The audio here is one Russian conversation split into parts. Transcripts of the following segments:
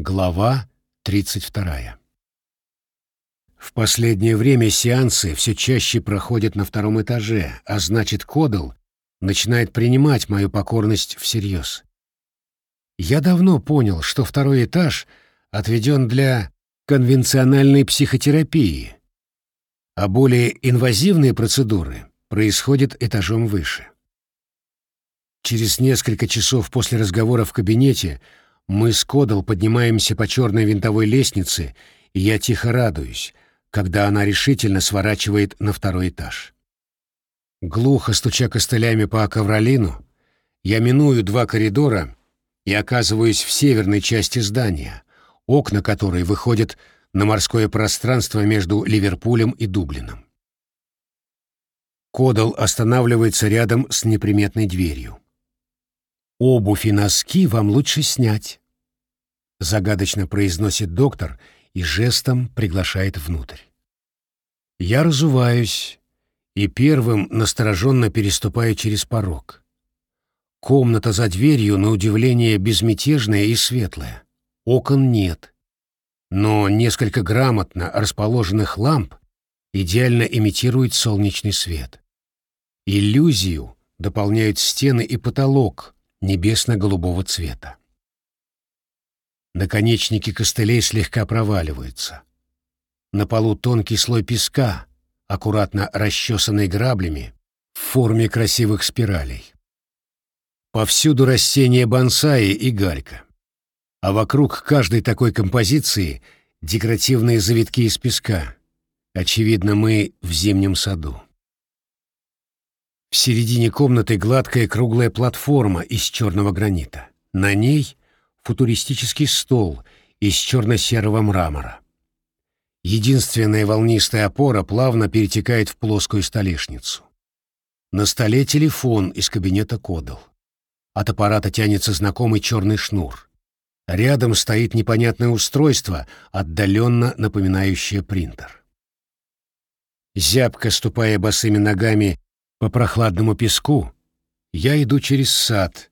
Глава 32. В последнее время сеансы все чаще проходят на втором этаже, а значит, Кодал начинает принимать мою покорность всерьез. Я давно понял, что второй этаж отведен для конвенциональной психотерапии, а более инвазивные процедуры происходят этажом выше. Через несколько часов после разговора в кабинете мы с Кодал поднимаемся по черной винтовой лестнице, и я тихо радуюсь, когда она решительно сворачивает на второй этаж. Глухо стуча костылями по ковролину, я миную два коридора и оказываюсь в северной части здания, окна которой выходят на морское пространство между Ливерпулем и Дублином. Кодал останавливается рядом с неприметной дверью. «Обувь и носки вам лучше снять», — загадочно произносит доктор и жестом приглашает внутрь. Я разуваюсь и первым настороженно переступаю через порог. Комната за дверью, на удивление, безмятежная и светлая. Окон нет. Но несколько грамотно расположенных ламп идеально имитируют солнечный свет. Иллюзию дополняют стены и потолок, небесно-голубого цвета. Наконечники костылей слегка проваливаются. На полу тонкий слой песка, аккуратно расчесанный граблями, в форме красивых спиралей. Повсюду растения бонсаи и галька. А вокруг каждой такой композиции декоративные завитки из песка. Очевидно, мы в зимнем саду. В середине комнаты гладкая круглая платформа из черного гранита. На ней футуристический стол из черно-серого мрамора. Единственная волнистая опора плавно перетекает в плоскую столешницу. На столе телефон из кабинета Кодал. От аппарата тянется знакомый черный шнур. Рядом стоит непонятное устройство, отдаленно напоминающее принтер. Зябко ступая босыми ногами по прохладному песку я иду через сад,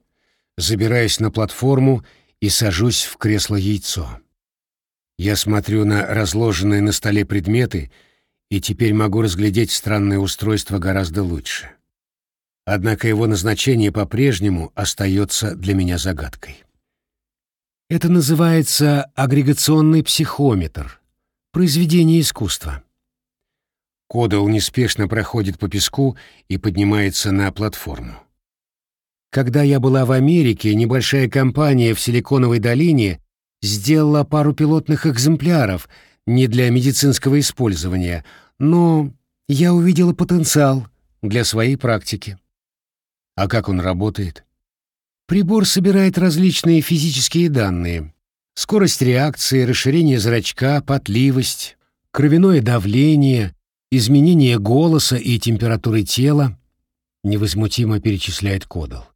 забираюсь на платформу и сажусь в кресло-яйцо. Я смотрю на разложенные на столе предметы и теперь могу разглядеть странное устройство гораздо лучше. Однако его назначение по-прежнему остается для меня загадкой. Это называется агрегационный психометр, произведение искусства. Кодал неспешно проходит по песку и поднимается на платформу. Когда я была в Америке, небольшая компания в Силиконовой долине сделала пару пилотных экземпляров не для медицинского использования, но я увидела потенциал для своей практики. А как он работает? Прибор собирает различные физические данные. Скорость реакции, расширение зрачка, потливость, кровяное давление, изменение голоса и температуры тела, невозмутимо перечисляет Кодал.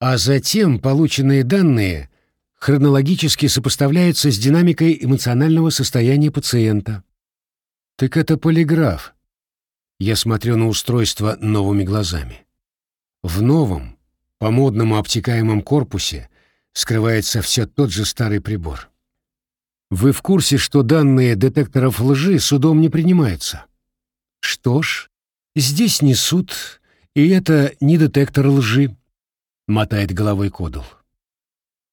А затем полученные данные хронологически сопоставляются с динамикой эмоционального состояния пациента. Так это полиграф. Я смотрю на устройство новыми глазами. В новом, по модному обтекаемом корпусе скрывается все тот же старый прибор. Вы в курсе, что данные детекторов лжи судом не принимаются? Что ж, здесь не суд, и это не детектор лжи, мотает головой Кодал.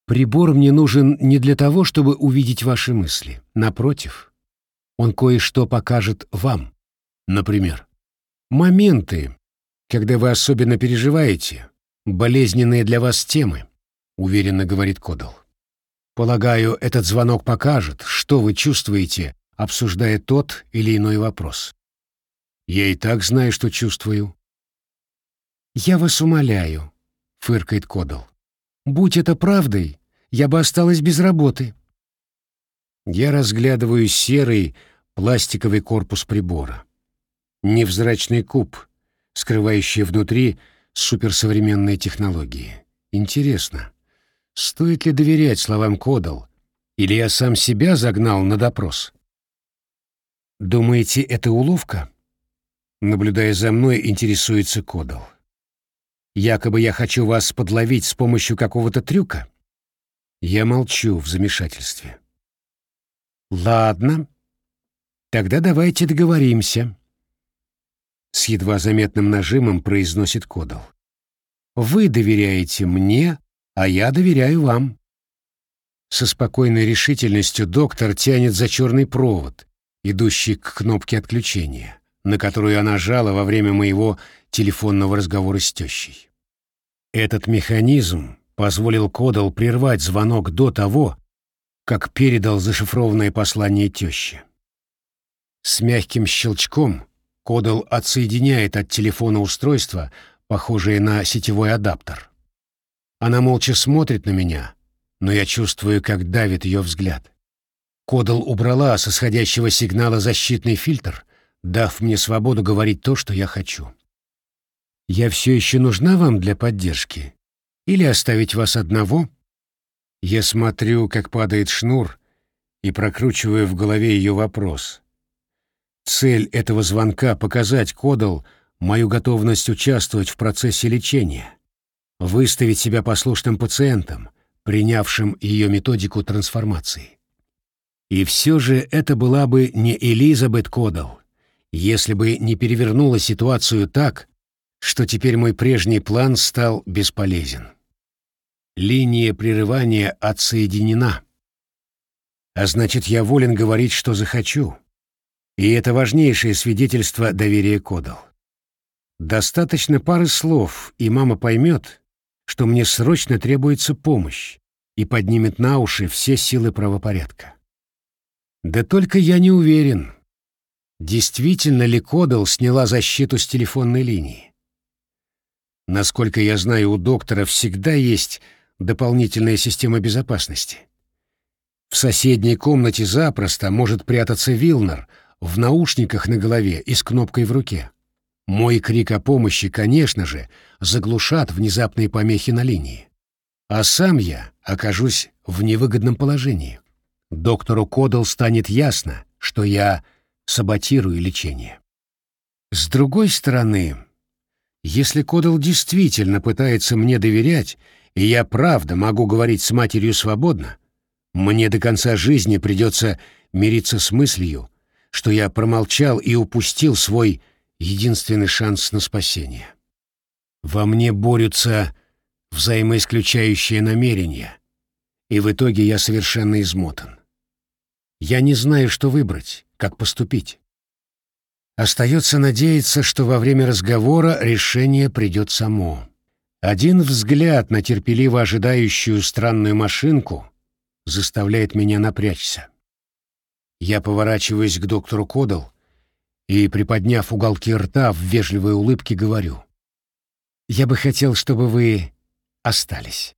Прибор мне нужен не для того, чтобы увидеть ваши мысли. Напротив, он кое-что покажет вам. Например, моменты, когда вы особенно переживаете, болезненные для вас темы, уверенно говорит Кодал. Полагаю, этот звонок покажет, что вы чувствуете, обсуждая тот или иной вопрос. Я и так знаю, что чувствую. Я вас умоляю, фыркает Кодал. Будь это правдой, я бы осталась без работы. Я разглядываю серый пластиковый корпус прибора. Невзрачный куб, скрывающий внутри суперсовременные технологии. Интересно, стоит ли доверять словам Кодал, или я сам себя загнал на допрос? Думаете, это уловка? Наблюдая за мной, интересуется Кодал. Якобы я хочу вас подловить с помощью какого-то трюка? Я молчу в замешательстве. «Ладно, тогда давайте договоримся», — с едва заметным нажимом произносит Кодал. «Вы доверяете мне, а я доверяю вам». Со спокойной решительностью доктор тянет за черный провод, идущий к кнопке отключения, на которую она жала во время моего телефонного разговора с тещей. Этот механизм позволил Кодал прервать звонок до того, как передал зашифрованное послание теще. С мягким щелчком Кодал отсоединяет от телефона устройство, похожее на сетевой адаптер. Она молча смотрит на меня, но я чувствую, как давит ее взгляд. Кодал убрала со сходящего сигнала защитный фильтр, дав мне свободу говорить то, что я хочу. «Я все еще нужна вам для поддержки? Или оставить вас одного?» Я смотрю, как падает шнур, и прокручиваю в голове ее вопрос. Цель этого звонка — показать Кодал мою готовность участвовать в процессе лечения, выставить себя послушным пациентом, принявшим ее методику трансформации. И все же это была бы не Элизабет Кодал, если бы не перевернула ситуацию так, что теперь мой прежний план стал бесполезен. Линия прерывания отсоединена. А значит, я волен говорить, что захочу. И это важнейшее свидетельство доверия Кодал. Достаточно пары слов, и мама поймет, что мне срочно требуется помощь и поднимет на уши все силы правопорядка. Да только я не уверен, действительно ли Кодал сняла защиту с телефонной линии. Насколько я знаю, у доктора всегда есть дополнительная система безопасности. В соседней комнате запросто может прятаться Вилнер в наушниках на голове и с кнопкой в руке. Мой крик о помощи, конечно же, заглушат внезапные помехи на линии. А сам я окажусь в невыгодном положении. Доктору Кодал станет ясно, что я саботирую лечение. С другой стороны, если Кодал действительно пытается мне доверять и я правда могу говорить с матерью свободно, мне до конца жизни придется мириться с мыслью, что я промолчал и упустил свой единственный шанс на спасение. Во мне борются взаимоисключающие намерения, и в итоге я совершенно измотан. Я не знаю, что выбрать, как поступить. Остается надеяться, что во время разговора решение придет само. Один взгляд на терпеливо ожидающую странную машинку заставляет меня напрячься. Я поворачиваюсь к доктору Кодал и, приподняв уголки рта в вежливой улыбке, говорю. «Я бы хотел, чтобы вы остались».